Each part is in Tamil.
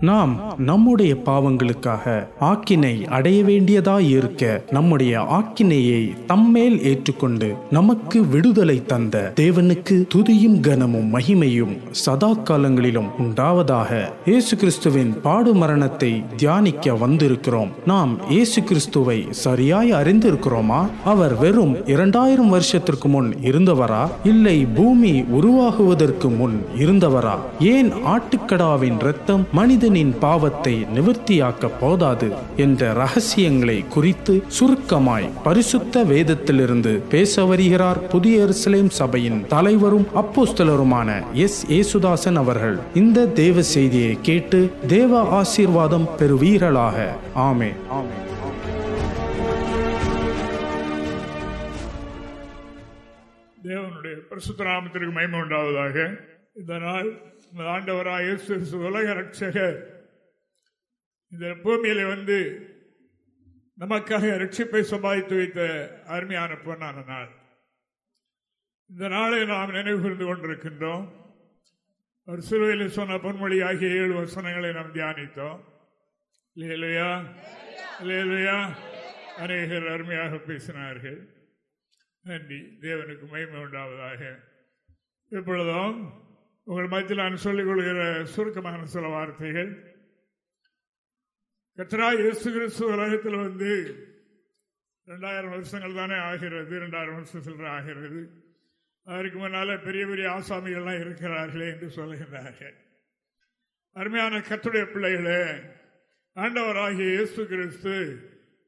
நாம் நம்முடைய பாவங்களுக்காக ஆக்கினை அடைய வேண்டியதாயிருக்க நம்முடைய ஆக்கினையை தம்மேல் ஏற்றுக்கொண்டு நமக்கு விடுதலை தந்த தேவனுக்கு துதியும் கனமும் மகிமையும் சதா காலங்களிலும் உண்டாவதாக இயேசு கிறிஸ்துவின் பாடு மரணத்தை தியானிக்க வந்திருக்கிறோம். நாம் இயேசு கிறிஸ்துவை சரியாய் அறிந்திருக்கிறோமா? அவர் வெறும் இரண்டாயிரம் வருஷத்திற்கு முன் இருந்தவரா? இல்லை பூமி உருவாகுவதற்கு முன் இருந்தவரா? ஏன் ஆட்டுக்கடாவின் இரத்தம் மனிதனின் பாவத்தை நிவர்த்தியாக்க போதாது என்ற ரகசியங்களை குறித்து சுருக்கமாய் பரிசுத்த வேதத்திலிருந்து பேச வருகிறார் புதிய எருசலேம் சபையின் தலைவரும் அப்போஸ்தலருமான எஸ். ஏசுதாசன் அவர்கள். இந்த தேவ செய்தியை கேட்டு தேவ ஆசீர்வாதம் பெறுவீர்களாக. ஆமே ஆமே தேவனுடைய பரிசுத்த நாமத்திற்கு மகிமை உண்டாவதாக. இந்த நாள் ஆண்டவராய் உலக ரட்சகர் இந்த பூமியில வந்து நமக்காக ரட்சிப்பை சம்பாதித்து வைத்த அருமையான பொன்னான நாள். இந்த நாளை நாம் நினைவு கூர்ந்து கொண்டிருக்கின்றோம். ஒரு சிறுவையில் சொன்ன பொன்மொழி ஆகிய ஏழு வசனங்களை நாம் தியானித்தோம். இல்லையா இல்லையா அநேகர் அருமையாக பேசினார்கள். நன்றி. தேவனுக்கு மகிமை உண்டாவதாக. இப்பொழுதும் உங்கள் மத்தியில் நான் சொல்லிக் கொள்கிற சுருக்கமான சில வார்த்தைகள். கத்ரா இயேசு கிறிஸ்து உலகத்தில் வந்து ரெண்டாயிரம் வருஷங்கள் தானே ஆகிறது ரெண்டாயிரம் வருஷம் சில்லற ஆகிறது. அதற்கு முன்னால் பெரிய பெரிய ஆசாமிகள்லாம் இருக்கிறார்களே என்று சொல்லுகிறார்கள் அருமையான கத்துடைய பிள்ளைகளே ஆண்டவராகிய இயேசு கிறிஸ்து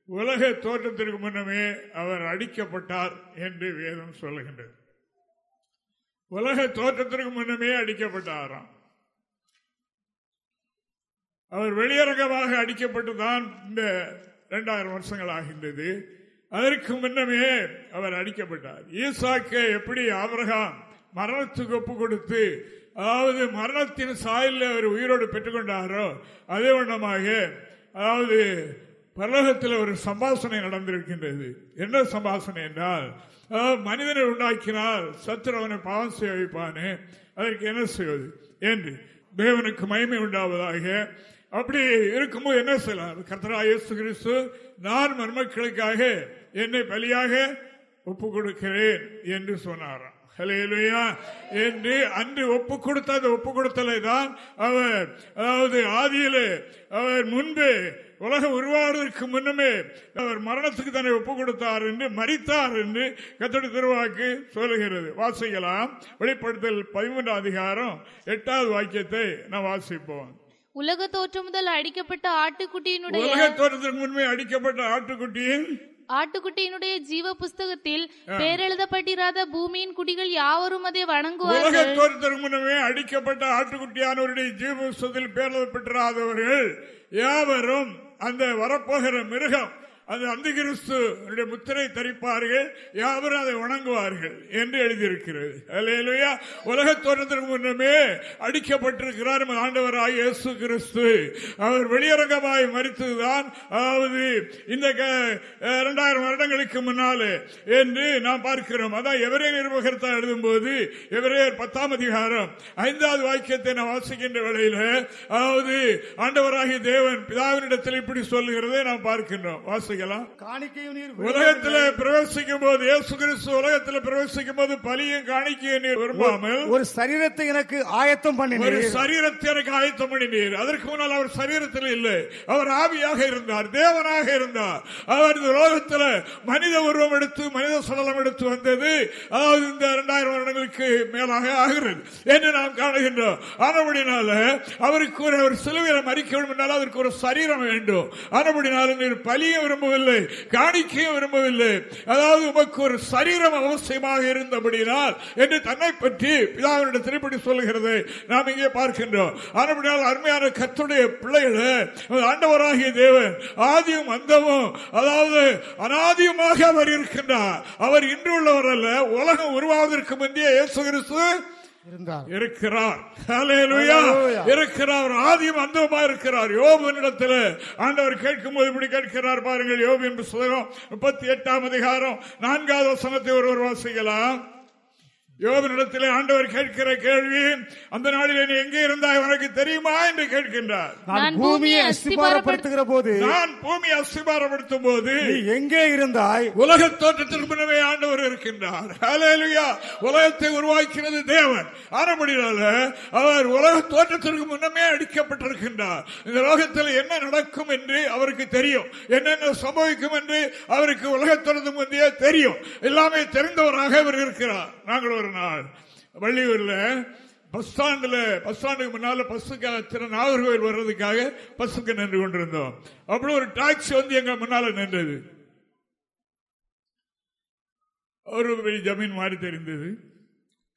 உலக தோற்றத்திற்கு முன்னமே அவர் அடிக்கப்பட்டார் என்று வேதம் சொல்லுகின்றது. உலக தோற்றத்திற்கு முன்னமே அடிக்கப்பட்டாராம். அவர் வெளியரங்கமாக அடிக்கப்பட்டுதான் இந்த இரண்டாயிரம் வருஷங்கள் ஆகின்றது. அதற்கு முன்னமே அவர் அடிக்கப்பட்டார். ஈசாக்கு எப்படி ஆபரகாம் மரணத்துக்கு ஒப்பு கொடுத்து அதாவது மரணத்தின் சாயலில் அவர் உயிரோடு பெற்றுக்கொண்டாரோ அதே வண்ணமாக அதாவது பரலோகத்தில் ஒரு சம்பாஷணை நடந்திருக்கின்றது. என்ன சம்பாஷணை என்றால் மனிதனை உண்டாக்கினால் சத்துரவனை பாவம் செய்ய வைப்பானே. அதற்கு என்ன செய்வது? என்று தேவனுக்கு மகிமை உண்டாவதாக. அப்படி இருக்கும்போது என்ன செய்யலாம்? கர்த்தராயேசு கிறிஸ்து நான் மர்மக்களுக்காக என்னை பலியாக ஒப்பு கொடுக்கிறேன் என்று சொன்னாராம். என்று அன்று ஒப்பு கொடுத்த அந்த ஒப்பு கொடுத்தலை தான் அவர். அதாவது ஆதியிலே அவர் முன்பு உலகம் உருவாடுவதற்கு முன்னமே அவர் மரணத்துக்கு தன்னை ஒப்பு கொடுத்தார் என்று மறித்தார் என்று கத்தடி திருவாக்கு சொல்லுகிறது. வாசிக்கலாம். வெளிப்படுத்தல் பதிமூன்றாம் அதிகாரம் எட்டாவது வாக்கியத்தை நாம் வாசிப்போம். உலக தோற்றம் முதல் அடிக்கப்பட்ட ஆட்டுக்குட்டியினுடைய உலக தோற்றத்திற்கு முன்பே அடிக்கப்பட்ட ஆட்டுக்குட்டியின் ஆட்டுக்குட்டியினுடைய ஜீவ புஸ்தகத்தில் பேரெழுதப்பட்டிராத பூமியின் குடிகள் யாவரும் அதை வணங்குவார்கள். தோற்றத்திற்கு முன்னமே அடிக்கப்பட்ட ஆட்டுக்குட்டியானவருடைய ஜீவ புஸ்தகத்தில் பேரெழுதப்பட்டிராதவர்கள் யாவரும் அந்த வரப்போகிற மிருகம் அது அந்த கிறிஸ்து முத்திரை தரிப்பார்கள் யாவரும் அதை வணங்குவார்கள் என்று எழுதியிருக்கிறது. அல்லையா உலக தோற்றத்திற்கு முன்னமே அடிக்கப்பட்டிருக்கிறார் ஆண்டவராய் இயேசு கிறிஸ்து. அவர் வெளியரங்கமாய் மறித்ததுதான் அதாவது இந்த இரண்டாயிரம் வருடங்களுக்கு முன்னாலே என்று நாம் பார்க்கிறோம். அதான் எவரே நிர்வாகத்தை எழுதும் போது எவரே பத்தாம் அதிகாரம் ஐந்தாவது வாக்கியத்தை நான் வாசிக்கின்ற வேளையில் அதாவது ஆண்டவராகிய தேவன் பிதாவினிடத்தில் இப்படி சொல்லுகிறதை நாம் பார்க்கின்றோம். வாசிக்க வாசிக்கலாம் உலகத்தில் பிரவேசிக்கும் போது இயேசு கிறிஸ்து உலகத்தில் பிரவேசிக்கும் போது பலியும் காணிக்கையும் நீர் விரும்பாமல் ஒரு சரீரத்தை எனக்கு ஆயத்தம் ஒரு பண்ணினீர் சரீரத்தை எனக்கு ஆயத்தம் பண்ணினீர். அதற்கு முன்னால் அவர் சரீரத்தில் இல்லை. அவர் ஆவியாக இருந்தார் தேவனாக இருந்தார். அவர் இந்த உலகத்தில் மனித உருவம் எடுத்து மனித சடலம் எடுத்து வந்தது அதாவது இந்த இரண்டாயிரம் வருடங்களுக்கு மேலாக ஆகிறது என்று நாம் காணுகின்றோம். ஆனபடினால அவருக்கு ஒரு ஒரு சிலுவையில் மறிக்க வேண்டும் என்றால் அதற்கு ஒரு சரீரம் வேண்டும். ஆனபடினால நீர் பலியும் விரும்பவில்லை. காணிக்கையும் விரும்பவில்லை. அதாவது உமக்கு ஒரு சரீரம் அவசியமாக இருந்தபடினால் என்று தன்னை பற்றி பிதாவினுடைய திருப்படி சொல்லுகிறது. நாம் இங்கே பார்க்கின்றோம். ஆனால் அருமையான கத்துடைய பிள்ளைகளை ஆண்டவராகிய தேவன் ஆதியும் அந்தமும் அதாவது அனாதியுமாக அவர் இருக்கின்றார். அவர் இன்று உள்ளவர் அல்ல உலகம் உருவாவதற்கு முந்தைய இயேசு கிறிஸ்து இருக்கிறார். இருக்கிறார். ஆதியும் அந்தமா இருக்கிறார். யோபனிடத்தில் ஆண்டவர் கேட்கும் போது இப்படி கேட்கிறார் பாருங்கள். யோபின் புஸ்தகம் முப்பத்தி எட்டாம் அதிகாரம். நான்காவது வசனத்தை ஒருவர் வாசிக்கலாம். யோகனிடத்தில் ஆண்டவர் கேட்கிற கேள்வி அந்த நாளில் நீ எங்கே இருந்தாய் உனக்கு தெரியுமா என்று கேட்கின்றார். நான் பூமியை பூமியை அஸ்திபாரப்படுத்துகிற போது நான் பூமி அஸ்திபாரப்படுத்தும் போது நீ எங்கே இருந்தாய்? உலக தோற்றத்திற்கு முன்னமே ஆண்டவர் இருக்கின்றார். ஹalleluya. உலகத்தை உருவாக்கினது தேவன். ஆனபடினால அவர் உலக தோற்றத்திற்கு முன்னமே அடிக்கப்பட்டிருக்கின்றார். இந்த லோகத்தில் என்ன நடக்கும் என்று அவருக்கு தெரியும். என்னென்ன சம்பவிக்கும் என்று அவருக்கு உலகத்திற்கு முந்தைய தெரியும். எல்லாமே தெரிந்தவராக அவர் இருக்கிறார். நாங்கள் ஒரு நாள் வள்ளியூர்ல பஸ் ஸ்டாண்ட்ல பஸ் ஸ்டாண்டுக்கு முன்னால பஸ்ஸுக்காக நாகர்கோவில் வர்றதுக்காக பஸ்ஸுக்கு நின்று கொண்டிருந்தோம். அப்படி ஒரு டாக்ஸி வந்து எங்க முன்னால நின்றது. ஒரு ஜமீன் மாறி தெரிந்தது.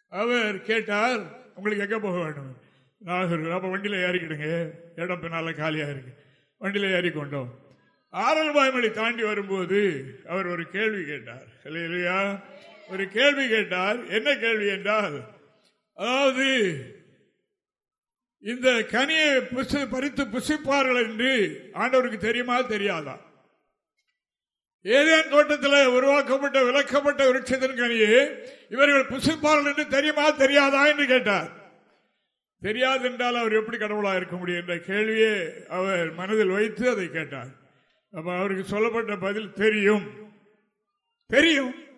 அவர் கேட்டார் உங்களுக்கு எங்க போக வேண்டும்? நாகர்கோவில் அப்ப வண்டியில ஏறிக்கிடுங்க. இடம் பின்னால காலியா இருக்கு. வண்டியில ஏறி கொண்டோம் ஆரல் தாண்டி வரும்போது அவர் ஒரு கேள்வி கேட்டார். இல்லையா ஒரு கேள்வி கேட்டார். என்ன கேள்வி என்றால் அதாவது இந்த கனியை புசி- பறித்து புசிப்பார்கள் என்று ஆண்டவருக்கு தெரியுமா? தெரியாதா? ஏதேன் தோட்டத்தில் உருவாக்கப்பட்ட விளக்கப்பட்ட விருட்சத்தின் கனியை இவர்கள் புசிப்பார்கள் என்று தெரியுமா? தெரியாதா? என்று கேட்டார். தெரியாது என்றால் அவர் எப்படி கடவுளாக இருக்க முடியும் என்ற கேள்வியை அவர் மனதில் வைத்து அதை கேட்டார். அப்ப அவருக்கு சொல்லப்பட்ட பதில் தெரியும். தெரியும்.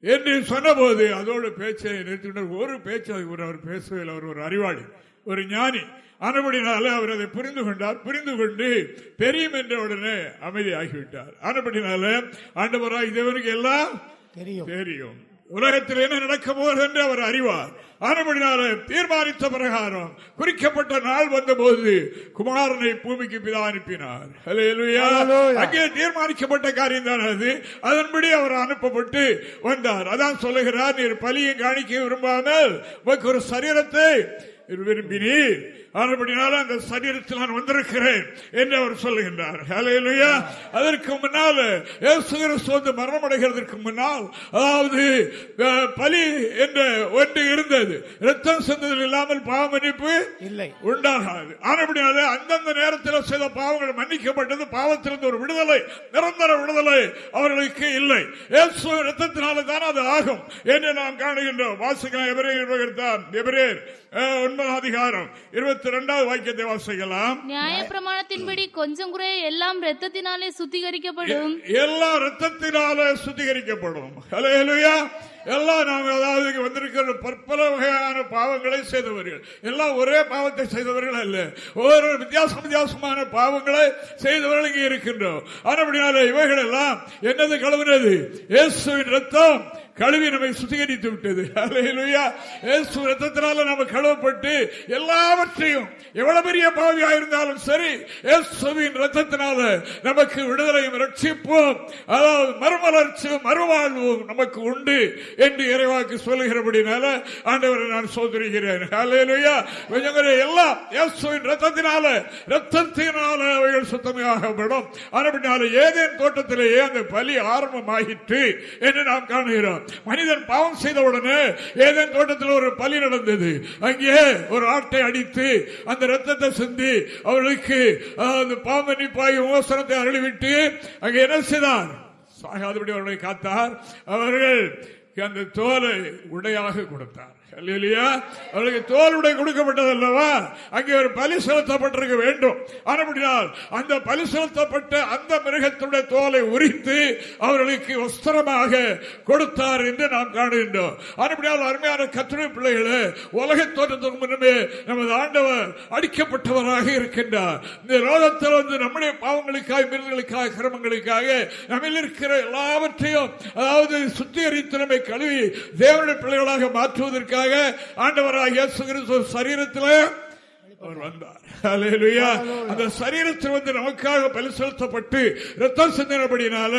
என்று சொன்னபோது அதோடு பேச்சை நிறுத்தினார் ஒரு பேச்சு அவர் அவர் பேசவில்லை அவர் ஒரு அறிவாளி ஒரு ஞானி. ஆனபடினால அவர் அதை புரிந்து கொண்டார். புரிந்து கொண்டு தெரியும் என்ற உடனே அமைதியாகிவிட்டார். ஆனபடினால ஆண்டவராய் தேவனுக்கு எல்லாம் தெரியும். தெரியும். உலகத்தில் என்ன நடக்க போகிறது என்று அவர் அறிவார். ஆனபடினால தீர்மானித்த பிரகாரம் குறிக்கப்பட்ட நாள் வந்தபோது குமாரனை பூமிக்கு பிதா அனுப்பினார். அங்கே தீர்மானிக்கப்பட்ட காரியம் தான் அது. அதன்படி அவர் அனுப்பப்பட்டு வந்தார். அதான் சொல்லுகிறார் நீர் பலியை காணிக்க விரும்பாமல் ஒரு சரீரத்தை விரும்பினீர் ஆனபடினால அந்த சரீரத்தில் நான் வந்திருக்கிறேன் என்று அவர் சொல்லுகின்றார். ஹalleluya. அதற்கு முன்னால் வந்து மரணம் அடைகிறதற்கு முன்னால் அதாவது பலி என்ற ஒன்று இருந்தது. ரத்தம் சென்றதில் இல்லாமல் பாவ மன்னிப்பு இல்லை. உண்டாகாது. ஆனபடினால அந்தந்த நேரத்தில் செய்த பாவங்கள் மன்னிக்கப்பட்டது. பாவத்திலிருந்து ஒரு விடுதலை நிரந்தர விடுதலை அவர்களுக்கு இல்லை. ரத்தத்தினால தான் அது ஆகும் என்று நாம் காணுகின்றோம். வாசிக்கலாம் எவரேர் பகிர்ந்தான் எவரேர் ஒன்பதாம் அதிகாரம் இருபத்தி ரெண்டாவது வாக்கியத்தை வாசிக்கலாம் நியாய பிரமாணத்தின்படி கொஞ்சம் குறைய எல்லாம் இரத்தத்தினாலே சுத்திகரிக்கப்படும். எல்லா ரத்தத்தினால சுத்திகரிக்கப்படும். ஹalleluya. எல்லாம் நாங்கள் அதாவது வந்திருக்கிற பற்பல வகையான பாவங்களை செய்தவர்கள். எல்லாம் ஒரே பாவத்தை செய்தவர்கள் அல்ல. ஒவ்வொரு வித்தியாசம் வித்தியாசமான பாவங்களை செய்தவர்கள் இங்கே இருக்கின்றோம். ஆனபடினால இவைகள் எல்லாம் என்னது கழுவினது இயேசுவின் ரத்தம் கழுவி நம்மை சுத்திகரித்து விட்டது. ரத்தத்தினால நம்ம கழுவப்பட்டு எல்லாவற்றையும் எவ்வளவு பெரிய பாவியா இருந்தாலும் சரி இயேசுவின் ரத்தத்தினால நமக்கு விடுதலையும் ரட்சிப்போம் அதாவது மறுமலர்ச்சியும் மறுவாழ்வும் நமக்கு உண்டு என்று இறைவாக்கு சொல்லுகிறபடினால ஆண்டவரை நான் சோதரிகிறேன். கொஞ்சம் எல்லாம் இயேசுவின் ரத்தத்தினால ரத்தத்தினால அவைகள் சுத்தமாகப்படும். ஆனபடினால ஏதேன் தோட்டத்திலேயே அந்த பலி ஆரம்பமாயிற்று என்று நாம் காணுகிறோம். மனிதன் பாவம் செய்தவுடனே ஏதேன் தோட்டத்தில் ஒரு பலி நடந்தது. அங்கே ஒரு ஆட்டை அடித்து அந்த ரத்தத்தை சிந்தி அவர்களுக்கு அந்த பாய் விமோசனத்தை அருளிவிட்டு அங்கே என்ன செய்தார்? சாகாதபடி அவர்களை காத்தார். அவர்கள் அந்த தோலை உடையாக கொடுத்தார். இல்லையா அவர்களுக்கு தோல் கொடுக்கப்பட்டது அல்லவா அங்கே ஒரு பலி செலுத்தப்பட்டிருக்க வேண்டும். ஆனபடியால் அந்த பலி செலுத்தப்பட்ட அந்த மிருகத்துடைய தோலை உரித்து அவர்களுக்கு வஸ்திரமாக கொடுத்தார் என்று நாம் காணுகின்றோம். ஆனபடியால் அருமையான கத்துணை பிள்ளைகளே உலக தோற்றத்துக்கு முன்னமே நமது ஆண்டவர் அடிக்கப்பட்டவராக இருக்கின்றார். இந்த லோகத்தில் வந்து நம்முடைய பாவங்களுக்காக மிருகங்களுக்காக கிரமங்களுக்காக நம்மில் இருக்கிற எல்லாவற்றையும் அதாவது சுத்திகரித்து நம்மை கழுவி தேவனுடைய பிள்ளைகளாக மாற்றுவதற்காக ஆண்டவராக இயேசு கிறிஸ்து சரீரத்தில் அவர் வந்தார். அந்த சரீரத்தில் வந்து நமக்காக பலி செலுத்தப்பட்டு ரத்தம் சிந்தினபடினால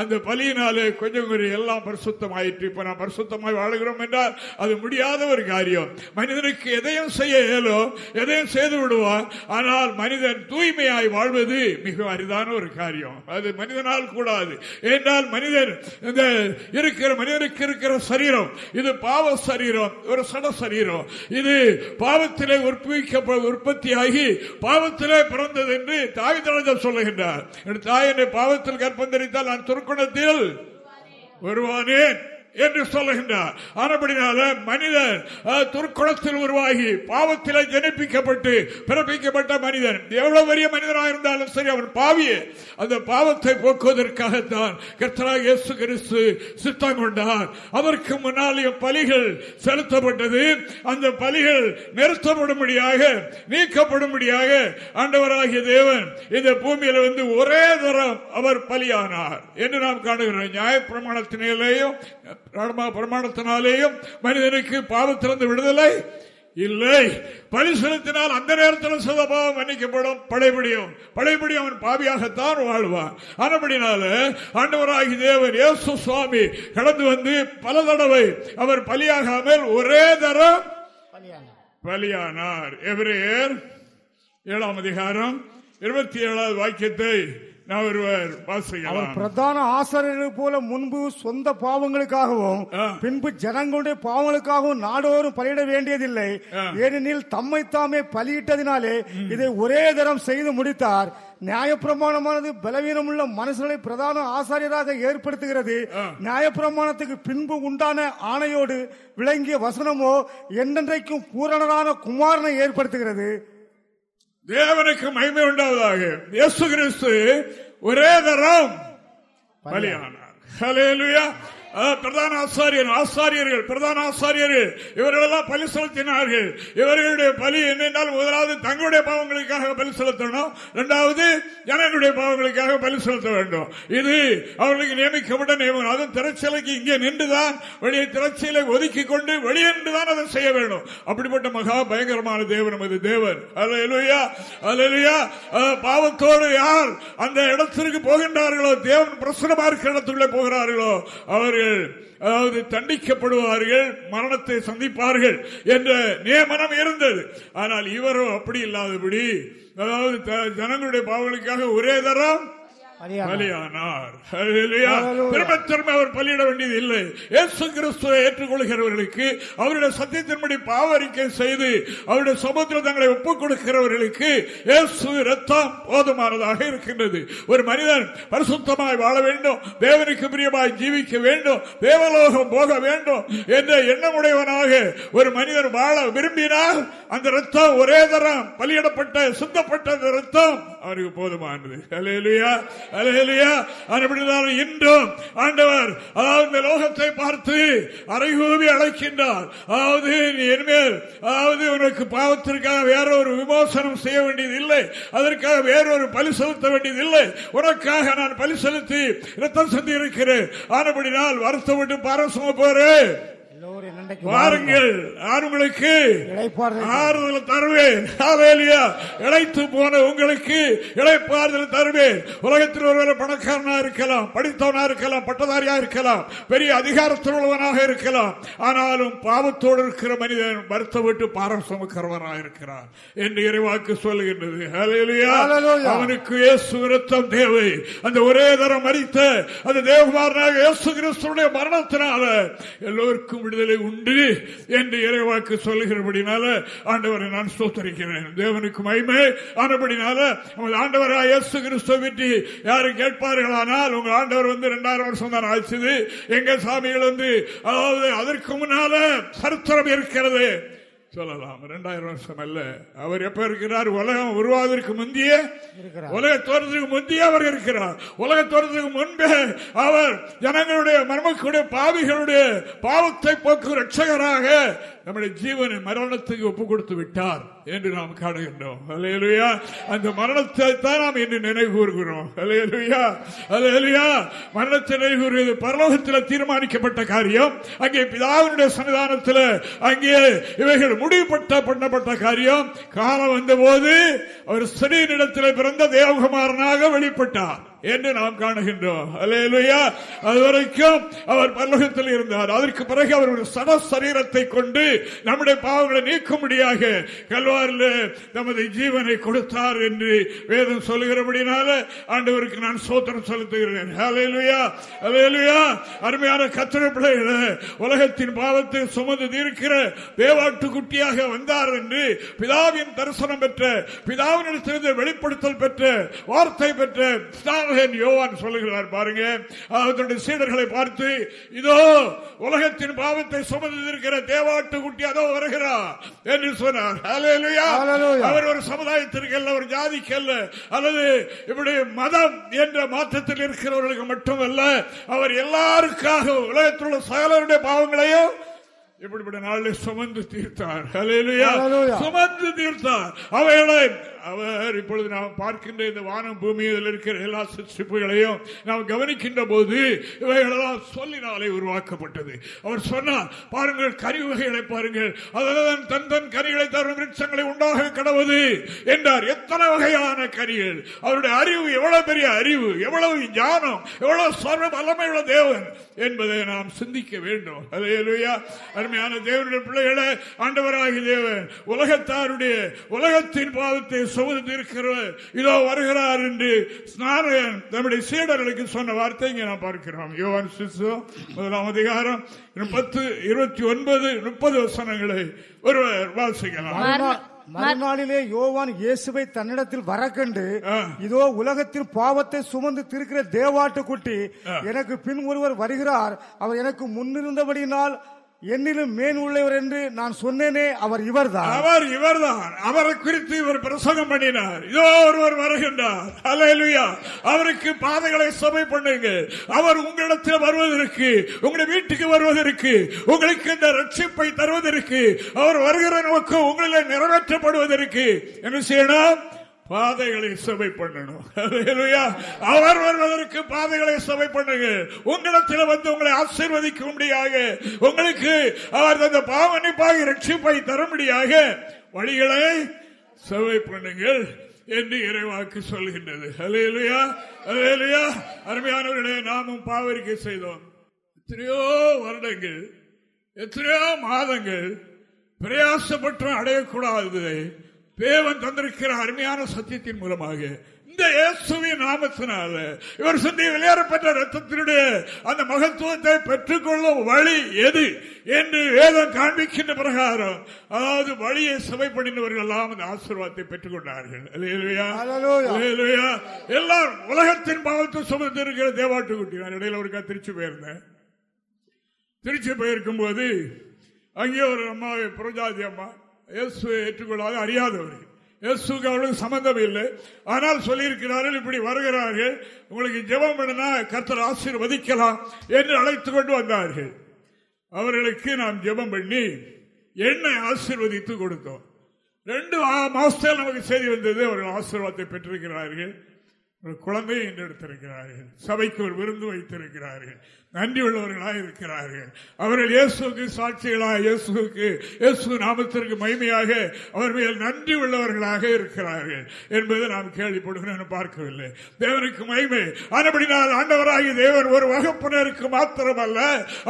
அந்த பலியினாலே கொஞ்சம் கொஞ்சம் எல்லாம் பரிசுத்தமாயிற்று. இப்ப நாம் பரிசுத்தமாய் வாழுகிறோம் என்றால் அது முடியாத ஒரு காரியம். மனிதனுக்கு எதையும் செய்ய இயலும் எதையும் செய்து விடுவான் ஆனால் மனிதன் தூய்மையாய் வாழ்வது மிக அரிதான ஒரு காரியம். அது மனிதனால் கூடாது. ஏனென்றால் மனிதன் இந்த இருக்கிற மனிதனுக்கு இருக்கிற சரீரம் இது பாவ சரீரம் ஒரு சட சரீரம். இது பாவத்திலே உற்பவிக்க உற்பத்தியாகி பாவத்திலே பிறந்தது என்று தாய் தலைவர் சொல்லுகின்றார். என் தாய் என்னை பாவத்தில் கற்பந்தரித்தால் நான் துருக்குணத்தில் வருவானேன். என்று சொல்லுகின்றார். ஆனபடினால மனிதன் துர்க்குளத்தில் உருவாகி பாவத்தில் ஜனிப்பிக்கப்பட்டு பிறப்பிக்கப்பட்ட மனிதன். எவ்வளவு பெரிய மனிதனாக இருந்தாலும் சரி அவன் பாவியே. அந்த பாவத்தை போக்குவதற்காகத்தான் கர்த்தராக இயேசு கிறிஸ்து சித்தம் கொண்டார். அதற்கு முன்னாலே பலிகள் செலுத்தப்பட்டது. அந்த பலிகள் நிறுத்தப்படும்படியாக நீக்கப்படும்படியாக ஆண்டவராகிய தேவன் இந்த பூமியில வந்து ஒரே தரம் அவர் பலியானார் என்று நாம் காணுகிறோம். நியாய பிரமாணத்தினாலேயும் பிரமாணத்தினாலேயும் மனிதனுக்கு பாவத்திலிருந்து விடுதலை இல்லை. பலி செலுத்தினால் அந்த நேரத்தில் சுதபாவம் மன்னிக்கப்படும். படைபடியும் பழையபடி அவன் பாவியாகத்தான் வாழ்வான். ஆனபடினால ஆண்டவராகி தேவர் இயேசு சுவாமி கடந்து வந்து பல தடவை அவர் பலியாகாமல் ஒரே தரம் பலியானார். எவரேர் ஏழாம் அதிகாரம் இருபத்தி ஏழாவது வாக்கியத்தை ஒருவர் வாசிக்கலாம் பிரதான ஆசாரியர்கள் போல முன்பு சொந்த பாவங்களுக்காகவும். பின்பு ஜனங்களுடைய பாவங்களுக்காகவும் நாடோறும் பலியிட வேண்டியதில்லை. ஏனெனில் தம்மை தாமே பலியிட்டதினாலே இதை ஒரே தரம் செய்து முடித்தார். நியாயப்பிரமாணமானது பலவீனமுள்ள மனுஷர்களை பிரதான ஆசாரியராக ஏற்படுத்துகிறது. நியாயப்பிரமாணத்துக்கு பின்பு உண்டான ஆணையோடு விளங்கிய வசனமோ என்றென்றைக்கும் பூரணரான குமாரனை ஏற்படுத்துகிறது. தேவனுக்கு மகிமை உண்டாவதாக. இயேசு கிறிஸ்து ஒரே தரம் பலியானார். பிரதான ஆசாரியர் ஆசாரியர்கள் பிரதான ஆசாரியர்கள் இவர்களெல்லாம் பலி செலுத்தினார்கள். இவர்களுடைய பலி என்னென்றால் முதலாவது தங்களுடைய பாவங்களுக்காக பலி செலுத்தணும். இரண்டாவது ஜனங்களுடைய பாவங்களுக்காக பலி செலுத்த வேண்டும். இது அவர்களுக்கு நியமிக்கப்பட்ட நியமனம். அதுவும் திரைச்சலைக்கு இங்கே நின்றுதான் வெளியே திரைச்சலை ஒதுக்கி கொண்டு வெளியென்றுதான் அதை செய்ய வேண்டும். அப்படிப்பட்ட மகா பயங்கரமான தேவன் நமது தேவன். பாவத்தோடு யார் அந்த இடத்திற்கு போகின்றார்களோ தேவன் பிரசனமாக இருக்கிற இடத்துக்குள்ளே போகிறார்களோ அவர்கள் அதாவது தண்டிக்கப்படுவார்கள் மரணத்தை சந்திப்பார்கள் என்ற நியமனம் இருந்தது. ஆனால் இவரோ அப்படி இல்லாதபடி அதாவது த- ஜனங்களுடைய பாவங்களுக்காக ஒரே தரம் பலியானார். திரும்ப திரும்ப அவர் பலியிட வேண்டியது இல்லை. இயேசு கிறிஸ்துவை ஏற்றுக்கொள்கிறவர்களுக்கு அவருடைய சத்தியத்தின்படி பாவரிக்கை செய்து அவருடைய சமுத்திர தங்களை ஒப்புக் கொடுக்கிறவர்களுக்கு இயேசு ரத்தம் போதுமானதாக இருக்கின்றது. ஒரு மனிதன் பரிசுத்தமாய் வாழ வேண்டும் தேவனுக்கு பிரியமாய் ஜீவிக்க வேண்டும் தேவலோகம் போக வேண்டும் என்ற எண்ணமுடையவனாக ஒரு மனிதன் வாழ விரும்பினால் அந்த ரத்தம் ஒரே தரம் பலியிடப்பட்ட சுத்தப்பட்ட ரத்தம் அவருக்கு போதுமானது அலேலுயா அலேலுயா அப்படினாலும் இன்றும் ஆண்டவர் அதாவது இந்த லோகத்தை பார்த்து அரைகூவி அழைக்கின்றார். அதாவது நீ இனிமேல் அதாவது உனக்கு பாவத்திற்காக வேற ஒரு விமோசனம் செய்ய வேண்டியது இல்லை. அதற்காக வேறொரு பலி செலுத்த வேண்டியது இல்லை. உனக்காக நான் பலி செலுத்தி ரத்தம் செஞ்சு இருக்கிறேன் ஆனபடினால் வருத்தப்பட்டு பாரசம போறேன் வாருங்கள். நான் உங்களுக்கு ஆறுதல் தருவேன். போன உங்களுக்கு இளைப்பாறுதல் தருவேன். உலகத்தில் ஒருவர் பணக்காரனா இருக்கலாம் படித்தவனா இருக்கலாம் பட்டதாரியா இருக்கலாம் பெரிய அதிகாரத்தில் உள்ளவனாக இருக்கலாம். ஆனாலும் பாவத்தோடு இருக்கிற மனிதன் வருத்தப்பட்டு பாரம் சுமக்கிறவனாக இருக்கிறான் என்று இறைவாக்கு சொல்லுகின்றது. அவனுக்கு இயேசு ரத்தம் தேவை. அந்த ஒரே தரம் மறித்த அந்த தேவகுமாரனாக இயேசு கிறிஸ்துடைய மரணத்தினால எல்லோருக்கும் விடுதலை உண்டு என்று இறைவாக்கு சொல்லுகிறபடினால ஆண்டவரை நான் சோத்தரிக்கிறேன் தேவனுக்கு மகிமை. ஆனபடினால நமது ஆண்டவராக இயேசு கிறிஸ்துவ பற்றி யாரும் கேட்பார்களானால் உங்க ஆண்டவர் வந்து இரண்டாயிரம் வருஷம் தான் ஆச்சுது எங்க சாமிகள் வந்து அதாவது அதற்கு முன்னால சரித்திரம் இருக்கிறது. சொல்லலாம். இரண்டாயிரம் வருஷம் அல்ல. அவர் எப்ப இருக்கிறார்? உலகம் உருவாவதற்கு முந்தைய உலக தோற்றத்துக்கு முந்தைய அவர் இருக்கிறார். உலக தோற்றத்துக்கு முன்பே அவர் ஜனங்களுடைய மர்மக்குடைய பாவிகளுடைய பாவத்தை போக்கு ரட்சகராக நம்முடைய ஜீவனை மரணத்துக்கு ஒப்பு கொடுத்து விட்டார் என்று நாம் காணுகின்றோம். அலையலுயா அந்த மரணத்தை தான் நாம் இன்று நினைவு கூறுகிறோம். அலையலுயா அலையலுயா மரணத்தை நினைவு கூறுவது பரலோகத்தில் தீர்மானிக்கப்பட்ட காரியம் அங்கே பிதாவினுடைய சன்னிதானத்தில் அங்கே இவைகள் முடிவுபட்ட பண்ணப்பட்ட காரியம். காலம் வந்தபோது அவர் சிறியனிடத்தில் பிறந்த தேவகுமாரனாக வெளிப்பட்டார். என்று நாம் காணுகின்றோம். அலையலுயா அதுவரைக்கும் அவர் பரலோகத்தில் இருந்தார். அதற்கு பிறகு அவர் ஒரு சட சரீரத்தை கொண்டு நம்முடைய பாவங்களை நீக்கும்படியாக கல்வாரில் நமது ஜீவனை கொடுத்தார் என்று வேதம் சொல்லுகிறபடினால ஆண்டவருக்கு நான் சோத்திரம் செலுத்துகிறேன். அலையலுயா அலையலுயா அருமையான கத்திரப்பிள்ளைகள உலகத்தின் பாவத்தை சுமந்து தீர்க்கிற தேவாட்டு குட்டியாக வந்தார் என்று பிதாவின் தரிசனம் பெற்ற பிதாவினிடத்திலிருந்து வெளிப்படுத்தல் பெற்ற வார்த்தை பெற்ற ஸ்நான ஸ்நானகன் யோவான் சொல்லுகிறார் பாருங்க. அவருடைய சீடர்களை பார்த்து இதோ உலகத்தின் பாவத்தை சுமந்திருக்கிற தேவாட்டு குட்டி அதோ வருகிறார் என்று சொன்னார். அவர் ஒரு சமுதாயத்திற்கு அல்ல ஒரு ஜாதிக்கு அல்ல அல்லது இப்படி மதம் என்ற மாற்றத்தில் இருக்கிறவர்களுக்கு மட்டுமல்ல அவர் எல்லாருக்காக உலகத்தில் உள்ள சகலருடைய பாவங்களையும் இப்படிப்பட்ட நாளில் சுமந்து தீர்த்தார். சுமந்து தீர்த்தார். அவைகளை அவர் இப்பொழுது நாம் பார்க்கின்ற இந்த வானம் பூமியில் இருக்கிற எல்லா சிற்பிகளையும் நாம் கவனிக்கின்ற போது இவைகளெல்லாம் சொல்லினாலே உருவாக்கப்பட்டது. அவர் சொன்னார் பாருங்கள் கறி வகைகளை பாருங்கள். அதன் தன் தன் கனிகளை தரும் விருட்சங்களை உண்டாக கடவுது என்றார். எத்தனை வகையான கனிகள்? அவருடைய அறிவு எவ்வளவு பெரிய அறிவு எவ்வளவு ஞானம் எவ்வளவு சர்வ வல்லமையுள்ள தேவன் என்பதை நாம் சிந்திக்க வேண்டும். அல்லேலூயா அருமையான தேவனுடைய பிள்ளைகளை ஆண்டவராகி தேவன் உலகத்தாருடைய உலகத்தின் பாவத்தை சுமந்து இருக்கிறவர். இதோ வருகிறார் என்று நம்முடைய சீடர்களுக்கு சொன்ன வார்த்தை இங்கே நாம் பார்க்கிறோம். யோவான் சிசு முதலாம் அதிகாரம் முப்பத்து இருபத்தி ஒன்பது முப்பது வசனங்களை ஒருவர் வாசிக்கலாம். மறுநாள்- மறுநாளிலே யோவான் இயேசுவை தன்னிடத்தில் வரக்கண்டு. இதோ உலகத்தின் பாவத்தை சுமந்து திருக்கிற தேவாட்டு குட்டி எனக்கு பின் ஒருவர் வருகிறார். அவர் எனக்கு முன்னிருந்தபடியினால் என்னிலும் மேன் உள்ளவர் என்று நான் சொன்னேனே அவர் இவர்தான். அவர் இவர்தான். அவரை குறித்து இவர் பிரசங்கம் பண்ணினார். இதோ ஒருவர் வருகின்றார். அல்லேலூயா அவருக்கு பாதைகளை சபை பண்ணுங்க. அவர் உங்களிடத்தில் வருவதற்கு உங்களுடைய வீட்டுக்கு வருவதற்கு உங்களுக்கு இந்த ரட்சிப்பை தருவதற்கு அவர் வருகிற நோக்கம் உங்களில் நிறைவேற்றப்படுவதற்கு. என்ன செய்யணும்? பாதைகளை சபை பண்ணணும். அவர் வருவதற்கு பாதைகளை சபை பண்ணுங்க. உங்களிடத்தில் வந்து உங்களை ஆசீர்வதிக்கும்படியாக உங்களுக்கு அவர் தந்த பாவனிப்பாக ரட்சிப்பை தரும்படியாக வழிகளை சபை பண்ணுங்கள் என்று இறைவாக்கு சொல்கின்றது. அலையலுயா அலையலுயா அருமையானவர்களே நாமும் பாவரிக்கை செய்தோம். எத்தனையோ வருடங்கள் எத்தனையோ மாதங்கள் பிரயாசப்பட்டு அடையக்கூடாது தேவன் தந்திருக்கிற அருமையான சத்தியத்தின் மூலமாக இந்த இயேசுவின் நாமத்தினால இவர் சிந்தி விளையாடப்பட்ட ரத்தத்தினுடைய அந்த மகத்துவத்தை பெற்றுக்கொள்ளும் வழி எது என்று வேதம் காண்பிக்கின்ற பிரகாரம் அதாவது வழியை சபை பண்ணினவர்கள் எல்லாம் அந்த ஆசீர்வாதத்தை பெற்றுக் கொண்டார்கள் அல்லேலூயா. அல்லேலூயா. அல்லேலூயா. எல்லாரும் உலகத்தின் பாவத்தை சுமந்திருக்கிற தேவாட்டு குட்டி நான் இடையில ஒருக்கா திருச்சி போயிருந்தேன் திருச்சி போயிருக்கும் போது அங்கே ஒரு அம்மா புரஜாதி அம்மா இயேசுவை ஏற்றுக்கொள்ளாத அறியாதவர். இயேசுக்கு அவளுக்கு சம்பந்தம் இல்லை. ஆனால் சொல்லியிருக்கிறார்கள் இப்படி வருகிறார்கள். உங்களுக்கு ஜெபம் பண்ணினா கர்த்தர் ஆசீர்வதிக்கலாம் என்று அழைத்து கொண்டு வந்தார்கள். அவர்களுக்கு நாம் ஜெபம் பண்ணி என்னை ஆசீர்வதித்து கொடுத்தோம். ரெண்டு மாசத்தில் நமக்கு செய்தி வந்தது அவர்கள் ஆசீர்வாதத்தை பெற்றிருக்கிறார்கள். ஒரு குழந்தையை எடுத்திருக்கிறார்கள். சபைக்கு ஒரு விருந்து வைத்திருக்கிறார்கள். நன்றி உள்ளவர்களாக இருக்கிறார்கள். அவர்கள் இயேசுக்கு சாட்சிகளாக இயேசுக்கு இயேசு நாமத்திற்கு மகிமையாக அவர் மேல் நன்றி உள்ளவர்களாக இருக்கிறார்கள் என்பதை நாம் கேள்விப்படுகிறோம் பார்க்கவில்லை. தேவனுக்கு மகிமை. ஆனபடினால் ஆண்டவராகி தேவன் ஒரு வகுப்பினருக்கு மாத்திரமல்ல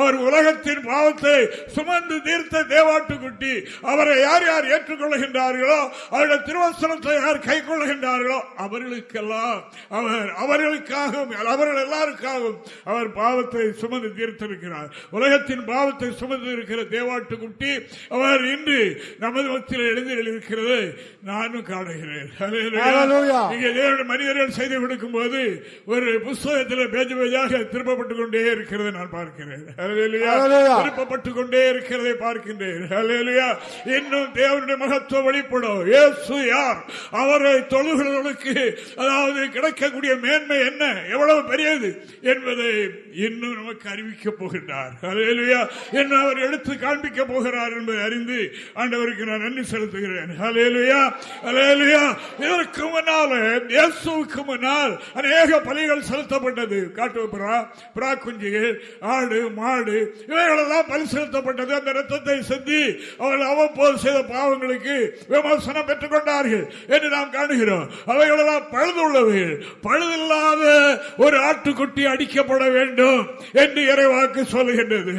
அவர் உலகத்தின் பாவத்தை சுமந்து தீர்த்த தேவாட்டுக்குட்டி அவரை யார் யார் ஏற்றுக்கொள்கின்றார்களோ அவருடைய திருவசனத்தை யார் கை கொள்கின்றார்களோ அவர்களுக்கெல்லாம் அவர் அவர்களுக்காகவும் அவர்கள் எல்லாருக்காகவும் அவர் பாவத்தை சுமந்து தீர்த்திருக்கிறார் உலகத்தின் பாவத்தை சுமந்து இருக்கிற தேவாட்டு குட்டி அவர் இன்று நமது மத்தியில் எழுந்தில் இருக்கிறது. நானும் காணுகிறேன். மனிதர்கள் செய்து கொடுக்கும் போது ஒரு புஸ்தகத்தில் பேஜ் பேஜாக திருப்பப்பட்டுக் கொண்டே இருக்கிறதை நான் பார்க்கிறேன். திருப்பப்பட்டுக் கொண்டே இருக்கிறதை பார்க்கின்றேன். இன்னும் தேவனுடைய மகத்துவம் வெளிப்படும். இயேசு யார்? அவரை தொழுகிறவர்களுக்கு அதாவது கிடைக்கக்கூடிய மேன்மை என்ன? எவ்வளவு பெரியது என்பதை இன்னும் நமக்கு அறிவிக்க போகின்றார். ஹலேலுயா என்ன அவர் எடுத்து காண்பிக்க போகிறார் என்பதை அறிந்து ஆண்டவருக்கு நான் நன்றி செலுத்துகிறேன். ஹலேலுயா ஹலேலுயா இதற்கு முன்னால் இயேசுக்கு முன்னால் அநேக பலிகள் செலுத்தப்பட்டது. காட்டு புறா புறா குஞ்சுகள் ஆடு மாடு இவைகளெல்லாம் பலி செலுத்தப்பட்டது. அந்த ரத்தத்தை செஞ்சு அவர்கள் அவ்வப்போது செய்த பாவங்களுக்கு விமர்சனம் பெற்றுக் கொண்டார்கள் என்று நாம் காணுகிறோம். அவைகளெல்லாம் பழுதுள்ளவைகள். பழுதில்லாத ஒரு ஆட்டுக்குட்டி அடிக்கப்பட வேண்டும். என்று இறைவாக்கு சொல்லுகின்றது.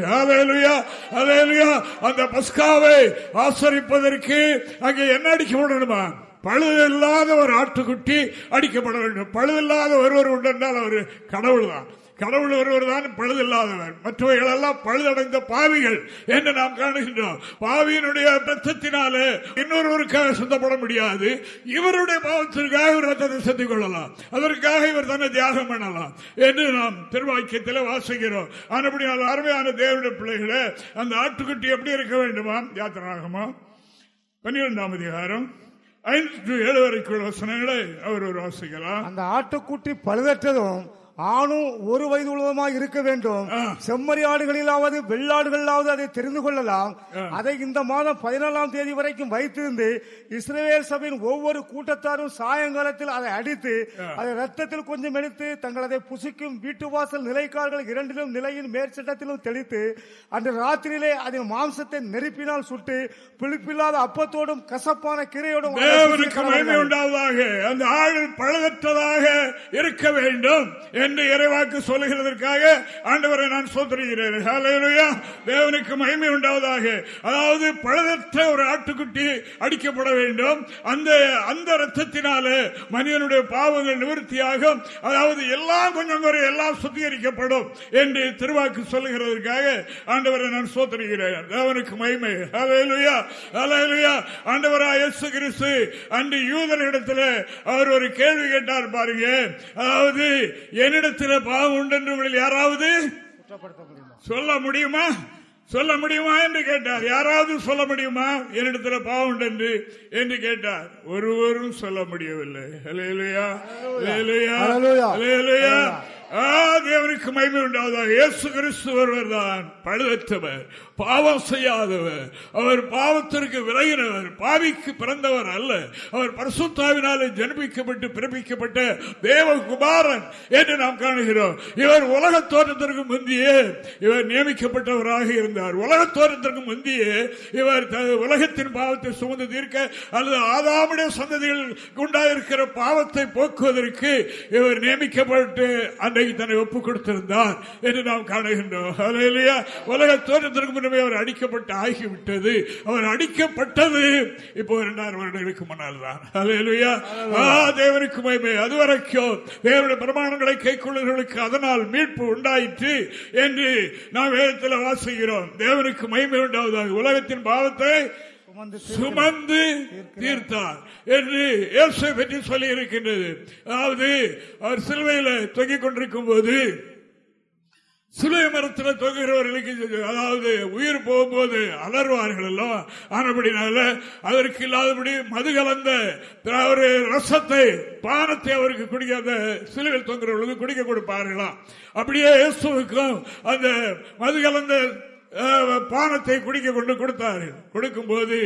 அந்த பஸ்காவை ஆசரிப்பதற்கு அங்கே என்ன அடிக்கப்படணுமா பழுதில்லாத ஒரு ஆட்டுக்குட்டி அடிக்கப்பட வேண்டும். பழுதில்லாத ஒருவர் உண்டென்றால் அவர் கடவுள் தான் கடவுள் ஒருவர் தான் பழுதில்லாதவர். மற்றவைகள் எல்லாம் பழுதடைந்த பாவிகள் என்று நாம் காணுகின்றோம். பாவியினுடைய ரத்தத்தினாலே இன்னொருவருக்காக சொந்தப்பட முடியாது. இவருடைய பாவத்திற்காக இவர் ரத்தத்தை செத்துக் கொள்ளலாம். அதற்காக இவர் தன்னை தியாகம் பண்ணலாம் என்று நாம் திருவாக்கியத்தில் வாசிக்கிறோம். ஆனப்படியால் அருமையான தேவனுடைய பிள்ளைகளே அந்த ஆட்டுக்குட்டி எப்படி இருக்க வேண்டுமா? யாத்திராகமா? பன்னிரெண்டாம் அதிகாரம் ஐந்து ஏழு வரைக்குள்ள வசனங்களை அவர் ஒரு வாசிக்கலாம். அந்த ஆட்டுக்குட்டி பழுதற்றதும் ஆணும் ஒரு வயது உள்ளதுமாய் இருக்க வேண்டும். செம்மறி ஆடுகளிலாவது வெள்ளாடுகளிலாவது அதை தெரிந்து கொள்ளலாம். அதை இந்த மாதம் பதினாலாம் தேதி வரைக்கும் வைத்திருந்து இஸ்ரேல் சபையின் ஒவ்வொரு கூட்டத்தாரும் சாயங்காலத்தில் அதை அடித்து அதை ரத்தத்தில் கொஞ்சம் எடுத்து தங்கள் அதை புசிக்கும் வீட்டு வாசல் நிலைக்கால்கள் இரண்டிலும் நிலையின் மேற்சட்டத்திலும் தெளித்து அன்று ராத்திரியிலே அதன் மாம்சத்தை நெருப்பினால் சுட்டு புளிப்பில்லாத அப்பத்தோடும் கசப்பான கிரையோடும். உண்டாவதாக அந்த ஆள் பழுதற்றதாக இருக்க வேண்டும். என்று இறைவாக்கு சொல்லுகிறதற்காக ஆண்டவரை நான் சோதரிகிறேன் தேவனுக்கு மகிமை உண்டாவதாக. அதாவது பழுதற்ற ஒரு ஆட்டுக்குட்டி அடிக்கப்பட வேண்டும். அந்த அந்த ரத்தத்தினாலே மனிதனுடைய பாவங்கள் நிவர்த்தியாகும். அதாவது எல்லாம் கொஞ்சம் குறை எல்லாம் சுத்திகரிக்கப்படும் என்று திருவாக்கு சொல்லுகிறதற்காக ஆண்டவரை நான் சோதரிகிறேன் தேவனுக்கு மகிமை. ஹalleluya. ஹalleluya. ஆண்டவராய் இயேசு கிறிஸ்து அன்று யூதர்களிடத்தில் அவர் ஒரு கேள்வி கேட்டார் பாருங்க. அதாவது என் என்னிடத்தில் பாவம் உண்டு என்று உங்களில் யாராவது சொல்ல முடியுமா? சொல்ல முடியுமா என்று கேட்டார். யாராவது சொல்ல முடியுமா? என்னிடத்தில் பாவம் உண்டு என்று என்று கேட்டார். ஒருவரும் சொல்ல முடியவில்லை. தேவனுக்கு மகிமை உண்டாவதாக. இயேசு கிறிஸ்து ஒருவர் தான். பழுதற்றவர் பாவம் செய்யாதவர் அவர் பாவத்திற்கு விலகினவர் பாவிக்கு பிறந்தவர் அல்ல. அவர் பரிசுத்தாவினாலே ஜென்மிக்கப்பட்டு பிறப்பிக்கப்பட்ட தேவகுமாரன் என்று நாம் காணுகிறோம். இவர் உலக தோற்றத்திற்கு முந்தையே இவர் நியமிக்கப்பட்டவராக இருந்தார். உலக தோற்றத்திற்கு முந்தையே இவர் உலகத்தின் பாவத்தை சுமந்து தீர்க்க அல்லது ஆதாமுடைய சந்ததிகள் உண்டாயிருக்கிற பாவத்தை போக்குவதற்கு இவர் நியமிக்கப்பட்டு அந்த அன்றைக்கு தன்னை ஒப்புக் கொடுத்திருந்தார் என்று நாம் காணுகின்றோம். உலக தோற்றத்திற்கு முன்னமே அவர் அடிக்கப்பட்டு ஆகிவிட்டது. அவர் அடிக்கப்பட்டது. இப்போ இரண்டாயிரம் வருடங்களுக்கு முன்னால் தான். தேவனுக்கு மகிமை. அதுவரைக்கும் தேவனுடைய பிரமாணங்களை கைக்கொள்ளுகளுக்கு அதனால் மீட்பு உண்டாயிற்று என்று நாம் வேதத்தில் வாசிக்கிறோம். தேவனுக்கு மகிமை உண்டாவதாக. உலகத்தின் பாவத்தை சுமந்து தீர்த்தார் என்று இயேசு பற்றி சொல்லி இருக்கின்றது அதாவது அவர் சிலுவையில் தொங்கிக் கொண்டிருக்கும் போது சிலுவை மரத்தில் தொங்குகிறவர்களுக்கு அதாவது உயிர் போகும்போது அலறுவார்கள் எல்லாம் ஆனபடினால அதற்கு இல்லாதபடி மது கலந்த ஒரு ரசத்தை பானத்தை அவருக்கு குடிக்க அந்த சிலுவையில் தொங்குறவர்களுக்கு குடிக்க கொடுப்பார்களாம் அப்படியே இயேசுவுக்கும் அந்த மது கலந்த பானத்தை குடிக்க கொண்டு கொடுத்தாரு. கொடுக்கும் போது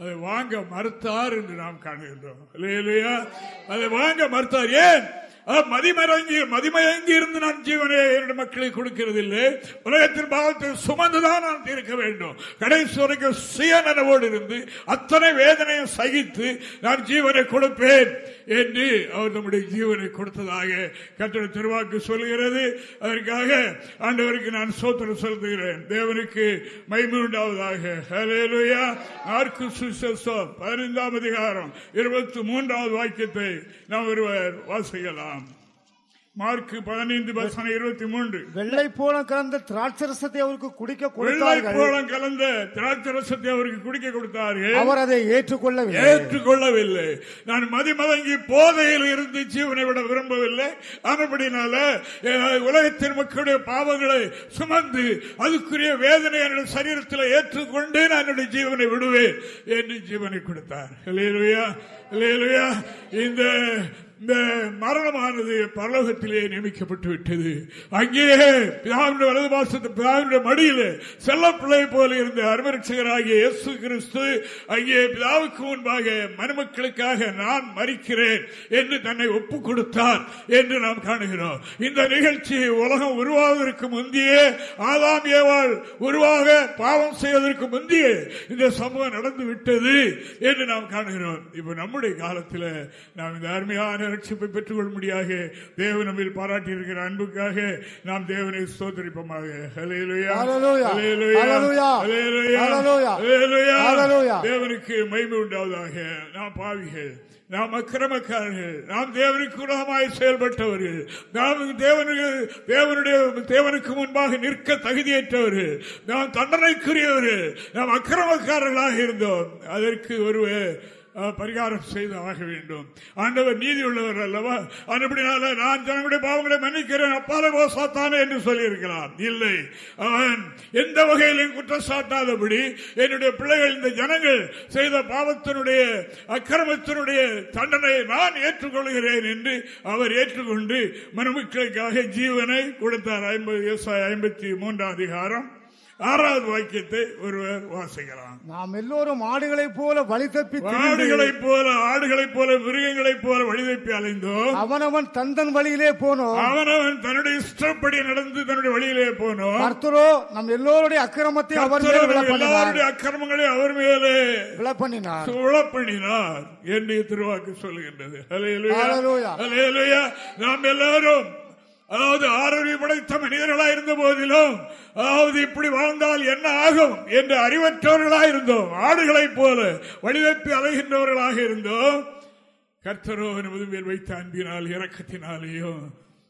அதை வாங்க மறுத்தார் என்று நாம் காணுகின்றோம். இல்லையா அதை வாங்க மறுத்தார். ஏன்? மதிமறங்கி மதிமயங்கி இருந்து நான் ஜீவனை என்னுடைய மக்களுக்கு கொடுக்கிறதில்லை. உலகத்தின் பாவத்தை சுமந்துதான் நான் தீர்க்க வேண்டும். கடைசி வரைக்கும் சுயநனவோடு இருந்து அத்தனை வேதனையும் சகித்து நான் ஜீவனை கொடுப்பேன் என்று அவர் நம்முடைய ஜீவனை கொடுத்ததாக கட்டளை திருவாக்கு சொல்லுகிறது அதற்காக ஆண்டவருக்கு நான் சோத்திரம் செலுத்துகிறேன் தேவனுக்கு மைமூண்டாவதாக உண்டாவதாக. ஹalleluya. பதினைந்தாம் அதிகாரம் இருபத்தி மூன்றாவது வாக்கியத்தை நாம் ஒருவர் வாசிக்கலாம். மார்க்கு பதினைந்து வசனம் இருபத்தி மூன்று. வெள்ளை போல கலந்த திராட்சரசத்தை அவருக்கு குடிக்க வெள்ளை போலம் கலந்த திராட்சை ரசத்தை அவருக்கு குடிக்க கொடுத்தார்கள். அவர் அதை ஏற்றுக்கொள்ளவில்லை. ஏற்றுக்கொள்ளவில்லை. நான் மதிமதங்கி போதையில் இருந்து ஜீவனை விட விரும்பவில்லை. ஆனபடினால உலகத்தின் மக்களுடைய பாவங்களை சுமந்து அதுக்குரிய வேதனை என்னுடைய சரீரத்தில் ஏற்றுக்கொண்டு நான் என்னுடைய ஜீவனை விடுவேன் என்று ஜீவனை கொடுத்தார். இல்லையா இல்லையா இந்த இந்த மரணமானது பரலோகத்திலே நியமிக்கப்பட்டு விட்டது. அங்கேயே பிதாவினுடைய வலது மாசத்து பிதாவினுடைய மடியில் செல்ல பிள்ளை போல இருந்த அருமரட்சகராகிய இயேசு கிறிஸ்து அங்கே பிதாவுக்கு முன்பாக மருமக்களுக்காக நான் மறிக்கிறேன் என்று தன்னை ஒப்பு கொடுத்தார் என்று நாம் காணுகிறோம். இந்த நிகழ்ச்சி உலகம் உருவாவதற்கு முந்தையே ஆதாம் ஏவாள் உருவாக பாவம் செய்வதற்கு முந்தையே இந்த சமூகம் நடந்து விட்டது என்று நாம் காணுகிறோம். இப்ப நம்முடைய காலத்தில் நாம் இந்த அருமையான பூரணமான ரட்சிப்பை பெற்றுக் கொள்ளும்படியாக தேவன் நம்மில் பாராட்டி இருக்கிற அன்புக்காக நாம் தேவனை Hallelujah. தேவனுக்கு மகிமை உண்டாவதாக. நாம் பாவிகள் நாம் அக்கிரமக்காரர்கள் நாம் தேவனுக்கு விரோதமாய் செயல்பட்டவர்கள் நாம் தேவனுக்கு தேவனுடைய தேவனுக்கு முன்பாக நிற்க தகுதியற்றவர்கள் நாம் தண்டனைக்குரியவர்கள் நாம் அக்கிரமக்காரர்களாக இருந்தோம். அதற்கு ஒருவர் பரிகாரம் செய்து ஆக வேண்டும். ஆண்டவர் நீதி உள்ளவர் அல்லவா? அதுபடினால நான் ஜனங்களுடைய பாவங்களை மன்னிக்கிறேன். அப்பால போ சாத்தானே என்று சொல்லியிருக்கிறான் இல்லை. அவன் எந்த வகையிலும் குற்றம் சாட்டாதபடி என்னுடைய பிள்ளைகள் இந்த ஜனங்கள் செய்த பாவத்தினுடைய அக்கிரமத்தினுடைய தண்டனையை நான் ஏற்றுக்கொள்கிறேன் என்று அவர் ஏற்றுக்கொண்டு மனுமக்களுக்காக ஜீவனை கொடுத்தார். ஐம்பது ஐம்பத்தி மூன்றாம் அதிகாரம். ஆறாவது வாக்கியத்தை ஒருவர் வாசிக்கலாம். நாம் எல்லோரும் ஆடுகளைப் போல வழி தப்பி ஆடுகளைப் போல ஆடுகளைப் போல மிருகங்களைப் போல வழிதப்பி அலைந்தோம். அவனவன் தந்தன் வழியிலே போனோம். அவனவன் தன்னுடைய இஷ்டப்படி நடந்து தன்னுடைய வழியிலே போனோம். கர்த்தரோ நம் எல்லோருடைய அக்கிரமத்தை அவர் எல்லாருடைய அக்கிரமங்களை அவர் மேலே விழப்பண்ணினார் உழப்பண்ணினார் என்று திருவாக்கு. ஹalleluya. நாம் எல்லாரும் அதாவது ஆரோக்கிய படைத்த மனிதர்களா இருந்த போதிலும் அதாவது இப்படி வாழ்ந்தால் என்ன ஆகும் என்று அறிவற்றவர்களா இருந்தோம். ஆடுகளைப் போல வழிதப்பி அலைகின்றவர்களாக இருந்தோம். கர்த்தரோ நமது மேல் வைத்த அன்பினால் இரக்கத்தினாலேயும்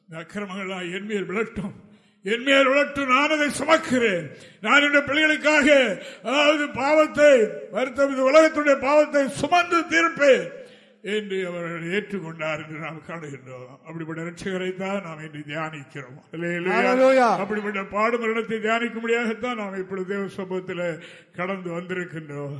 இந்த அக்கிரமங்கள்லாம் என் மேல் விளட்டும் என் மேல் விளட்டும் நான் அதை சுமக்கிறேன். நான் என்னுடைய பிள்ளைகளுக்காக அதாவது பாவத்தை வருத்தம் உலகத்துடைய பாவத்தை சுமந்து தீர்ப்பேன். என்று அவர்கள் ஏற்றுக்கொண்டார் என்று நாம் காணுகின்றோம். அப்படிப்பட்ட ரட்சகரை தான் நாம் இன்று தியானிக்கிறோம். அப்படிப்பட்ட பாடுமரணத்தை தியானிக்கும்படியாகத்தான் நாம் இப்பொழுது தேவ சமூகத்தில் கடந்து வந்திருக்கின்றோம்.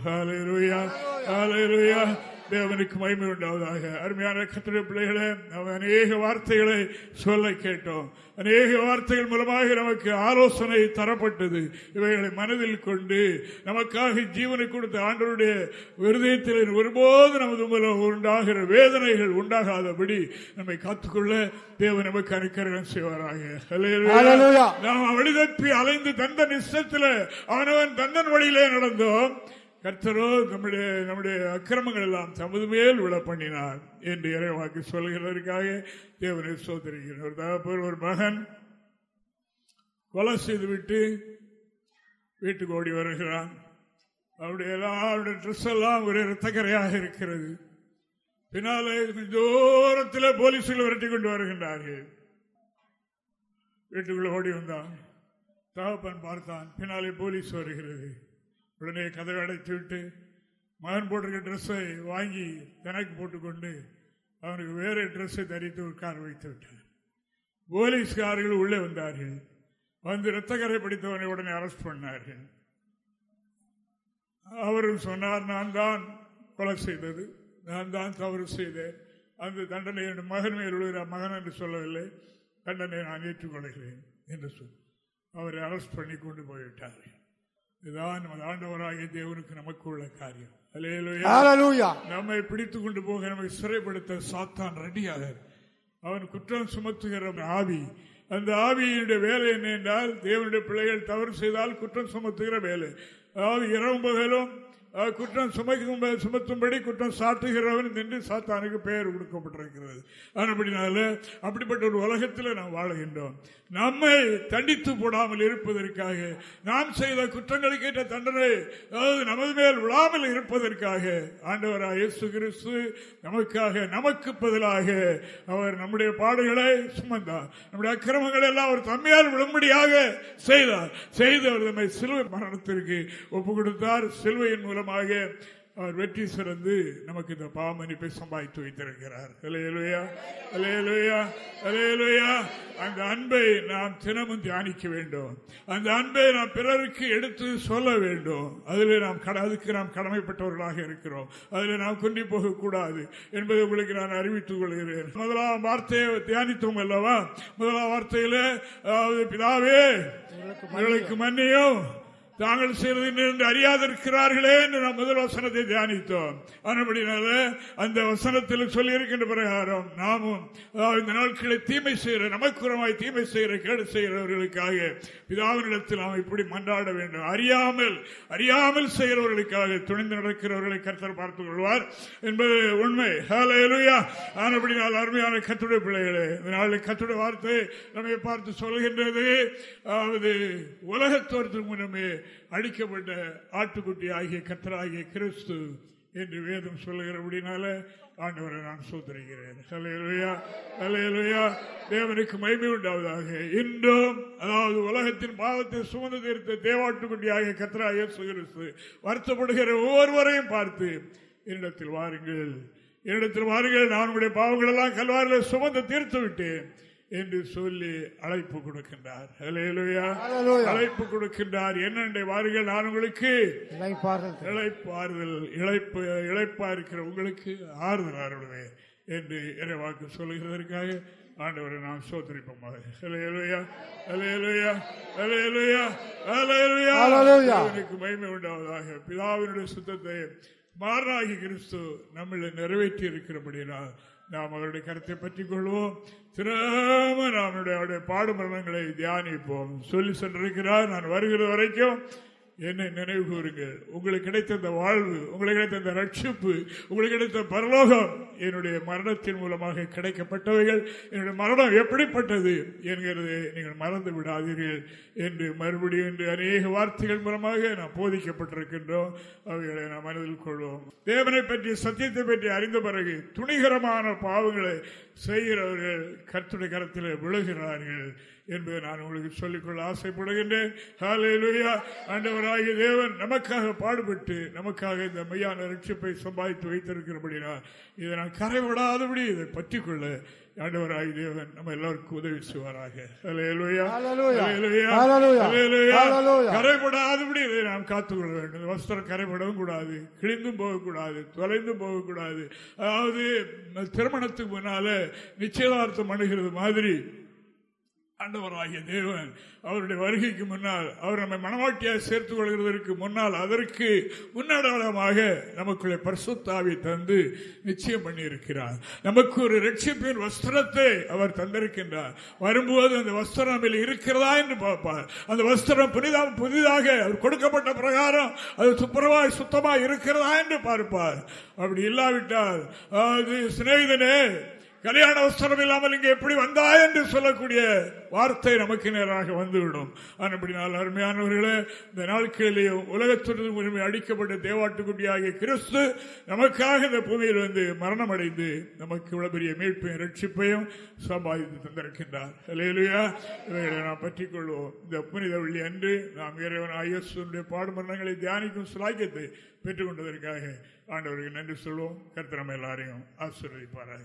தேவனுக்கு மகிமை உண்டாவதாக அருமையான கத்திர பிள்ளைகளே நாம் அநேக வார்த்தைகளை சொல்ல கேட்டோம். அநேக வார்த்தைகள் மூலமாக நமக்கு ஆலோசனை தரப்பட்டது. இவைகளை மனதில் கொண்டு நமக்காக ஜீவனை கொடுத்த ஆண்டவருடைய விருதயத்தில் ஒருபோது நமது மூலம் உண்டாகிற வேதனைகள் உண்டாகாதபடி நம்மை காத்துக்கொள்ள தேவன் நமக்கு அனுக்கிரகம் செய்வாராக. நாம் வழிதப்பி அலைந்து தந்தன் இஷ்டத்தில் அவனவன் தந்தன் வழியிலே நடந்தோம். கர்த்தரோ நம்முடைய நம்முடைய அக்கிரமங்கள் எல்லாம் தமது மேல் விழ பண்ணினார் என்று இறைவாக்கு சொல்கிறதற்காக தேவனை சோதரிக்கிறேன் ஒரு தகப்பர் ஒரு மகன் கொலை செய்து விட்டு வீட்டுக்கு ஓடி வருகிறான். அவருடைய எல்லாருடைய ட்ரெஸ் எல்லாம் ஒரே இரத்தக்கரையாக இருக்கிறது. பின்னாலே தூரத்தில் போலீசுகள் விரட்டி கொண்டு வருகின்றார்கள். வீட்டுக்குள்ள ஓடி வந்தான். தகப்பன் பார்த்தான். பின்னாலே போலீஸ் வருகிறது. உடனே கதவை அடைத்து விட்டு மகன் போட்டிருக்க ட்ரெஸ்ஸை வாங்கி தனக்கு போட்டுக்கொண்டு அவனுக்கு வேறு ட்ரெஸ்ஸை தரித்து உட்கார வைத்து விட்டார் போலீஸ்காரர்கள் உள்ளே வந்தார்கள். வந்து இரத்தக்கரை படித்தவனை உடனே அரெஸ்ட் பண்ணார்கள். அவரும் சொன்னார் நான் தான் கொலை செய்தது. நான் தான் தவறு செய்தேன். அந்த தண்டனை என் மகன் மேல் விழுகிற மகன் என்று சொல்லவில்லை. தண்டனை நான் ஏற்றுக்கொள்கிறேன் என்று சொல் அவரை அரெஸ்ட் பண்ணி கொண்டு போய்விட்டார்கள். இதுதான் நமது ஆண்டவராகிய தேவனுக்கு நமக்கு உள்ள காரியம். நம்மை பிடித்துக் கொண்டு போக நம்மை சிறைப்படுத்த சாத்தான் ரெடியாக. அவன் குற்றம் சுமத்துகிற ஆவி. அந்த ஆவியினுடைய வேலை என்ன என்றால் தேவனுடைய பிள்ளைகள் தவறு செய்தால் குற்றம் சுமத்துகிற வேலை. அதாவது இரவும் பகலும் குற்றம் சுமைக்கும் சுமத்தும்படி குற்றம் சாட்டுகிறவன் என்று சாத்தானுக்கு பெயர் கொடுக்கப்பட்டிருக்கிறது. அப்படினால அப்படிப்பட்ட ஒரு உலகத்தில் நாம் வாழுகின்றோம். நம்மை தண்டித்து போடாமல் இருப்பதற்காக நாம் செய்த குற்றங்களுக்கு ஏற்ற தண்டனை அதாவது நமது மேல் விழாமல் இருப்பதற்காக ஆண்டவராக இயேசு கிறிஸ்து நமக்காக நமக்கு பதிலாக அவர் நம்முடைய பாடுகளை சுமந்தார். நம்முடைய அக்கிரமங்கள் எல்லாம் அவர் தம்மையால் விழும்படியாக செய்தார். செய்து அவர் நம்மை சிலுவை மரணத்திற்கு ஒப்பு கொடுத்தார் சிலுவையின் மூலம் மூலமாக அவர் வெற்றி சிறந்து நமக்கு இந்த பாவமன்னிப்பை சம்பாதித்து வைத்திருக்கிறார். அலையலுயா அலையலுயா அலையலுயா அந்த அன்பை நாம் தினமும் தியானிக்க வேண்டும். அந்த அன்பை நாம் பிறருக்கு எடுத்து சொல்ல வேண்டும். அதில் நாம் கட- அதுக்கு நாம் கடமைப்பட்டவர்களாக இருக்கிறோம். அதில் நாம் குன்றி போகக்கூடாது என்பதை உங்களுக்கு நான் அறிவித்துக் கொள்கிறேன். முதலாம் வார்த்தையை தியானித்தோம் அல்லவா? முதலாம் வார்த்தையில அதாவது பிதாவே இவர்களுக்கு மன்னியும். தாங்கள் செய்வது என்று அறியாதிருக்கிறார்களே என்று நாம் முதல் வசனத்தை தியானித்தோம். ஆனபடினால அந்த வசனத்தில் சொல்லியிருக்கின்ற பிரகாரம் நாமும் அதாவது இந்த நாட்களை தீமை செய்கிற நமக்குறமாய் தீமை செய்கிற கேடு செய்கிறவர்களுக்காக பிதாவினிடத்தில் நாம் இப்படி மன்றாட வேண்டும். அறியாமல் அறியாமல் செய்கிறவர்களுக்காக துணிந்து நடக்கிறவர்களை கருத்தர் பார்த்துக் கொள்வார் என்பது உண்மை. ஹalleluya. ஆனபடினால் அருமையான கத்துடைய பிள்ளைகளே இந்த நாளில் கத்துடைய வார்த்தை நம்மை பார்த்து சொல்கின்றது. அதாவது உலகத்தோரத்துக்கு முன்னமே அடிக்கப்பட்ட ஆட்டுக்குட்டி ஆகிய கத்தராகிய கிறிஸ்து என்று வேதம் சொல்லுகிறபடினால ஆண்டவரை நான் சோதரிக்கிறேன் ஹalleluya. தேவனுக்கு மகிமை உண்டாவதாக. இன்றும் அதாவது உலகத்தின் பாவத்தை சுமந்து தீர்த்த தேவாட்டுக்குட்டியாகிய கத்தராகிய இயேசு வருத்தப்படுகிற ஒவ்வொருவரையும் பார்த்து என்னிடத்தில் வாருங்கள். என்னிடத்தில் வாருங்கள். நான் உங்களுடைய பாவங்களெல்லாம் கல்வாரில் சுமந்து தீர்த்து விட்டேன் என்று சொல்லி அழைப்பு கொடுக்கின்றார். அழைப்பு கொடுக்கின்றார். என்னென்றை வாருங்கள் நான் உங்களுக்கு? இழைப்பாறுதல் இழைப்பு இழைப்பா இருக்கிற உங்களுக்கு ஆறுதல் அருள்வேன் என்று என்னை வாக்கு சொல்லுகிறதற்காக ஆண்டவரை நாம் சோதரிப்போமாக. மகிமை உண்டாவதாக. பிதாவினுடைய சுத்தத்தை மாறாகி கிறிஸ்து நம்மளை நிறைவேற்றி இருக்கிறபடினால் நாம் அவருடைய கருத்தை பற்றிக் கொள்வோம் திராம நாம் அவருடைய பாடுமரணங்களை தியானிப்போம். சொல்லி சென்றிருக்கிறார் நான் வருகிற வரைக்கும் என்னை நினைவு கூறுங்கள். உங்களுக்கு கிடைத்த இந்த வாழ்வு உங்களுக்கு கிடைத்த இந்த ரட்சிப்பு உங்களுக்கு கிடைத்த பரலோகம் என்னுடைய மரணத்தின் மூலமாக கிடைக்கப்பட்டவைகள் என்னுடைய மரணம் எப்படிப்பட்டது என்கிறது நீங்கள் மறந்து விடாதீர்கள் என்று மறுபடியும் என்று அநேக வார்த்தைகள் மூலமாக நாம் போதிக்கப்பட்டிருக்கின்றோம். அவைகளை நாம் மனதில் கொள்வோம். தேவனை பற்றி சத்தியத்தை பற்றி அறிந்த பிறகு துணிகரமான பாவங்களை செய்கிறவர்கள் கர்த்துடைய கரத்தில் விழுகிறார்கள். என்பதை நான் உங்களுக்கு சொல்லிக்கொள்ள ஆசைப்படுகின்றேன். ஆண்டவராகிய தேவன் நமக்காக பாடுபட்டு நமக்காக இந்த மெய்யான ரட்சிப்பை சம்பாதித்து வைத்திருக்கிறபடினால் இதை நான் கரைவிடாதபடி இதை பற்றிக்கொள்ள ஆண்டவராகிய தேவன் நம்ம எல்லாருக்கும் உதவி செய்வாராக. கரைபடாதபடி இதை நாம் காத்துக்கொள்ள வேண்டும். வஸ்திரம் கரைபடவும் கூடாது. கிழிந்தும் போகக்கூடாது. தொலைந்தும் போகக்கூடாது. அதாவது திருமணத்துக்கு முன்னால நிச்சயதார்த்தம் அணுகிறது மாதிரி ஆண்டவராகிய தேவன் அவருடைய வருகைக்கு முன்னால் அவர் நம்மை மனவாட்டியாக சேர்த்துக் கொள்கிறதற்கு முன்னால் அதற்கு முன்னடையாளமாக நமக்குள்ளே பரிசுத்தாவை தந்து நிச்சயம் பண்ணியிருக்கிறார். நமக்கு ஒரு ரட்சிப்பின் வஸ்திரத்தை அவர் தந்திருக்கின்றார். வரும்போது அந்த வஸ்திரம் நம்மில் இருக்கிறதா என்று பார்ப்பார். அந்த வஸ்திரம் புனிதம் புதிதாக அவர் கொடுக்கப்பட்ட பிரகாரம் அது துப்புரவாய் சுத்தமாக இருக்கிறதா என்று பார்ப்பார். அப்படி இல்லாவிட்டால் அது சிநேகிதனே கல்யாண அவசரம் இல்லாமல் இங்கே எப்படி வந்தாய் என்று சொல்லக்கூடிய வார்த்தை நமக்கு நேராக வந்துவிடும். அப்படினால் அருமையானவர்களே இந்த நாட்களிலேயே உலகத்திற்கு உரிமை அடிக்கப்பட்ட தேவாட்டுக்குட்டியாகிய கிறிஸ்து நமக்காக இந்த பூமியில் வந்து மரணம் அடைந்து நமக்கு இவ்வளவு பெரிய மீட்பையும் ரட்சிப்பையும் சம்பாதித்து தந்திருக்கின்றார். இல்லையிலையா இவைகளை நாம் பற்றிக் கொள்வோம் இந்த புனித வெள்ளி அன்று நாம் இறைவன் ஐயசுடைய பாடுமரணங்களை தியானிக்கும் சுலாக்கியத்தை பெற்றுக் கொண்டதற்காக நன்றி சொல்வோம். கர்த்தரம் எல்லாரையும் ஆசீர்வதிப்பார்கள்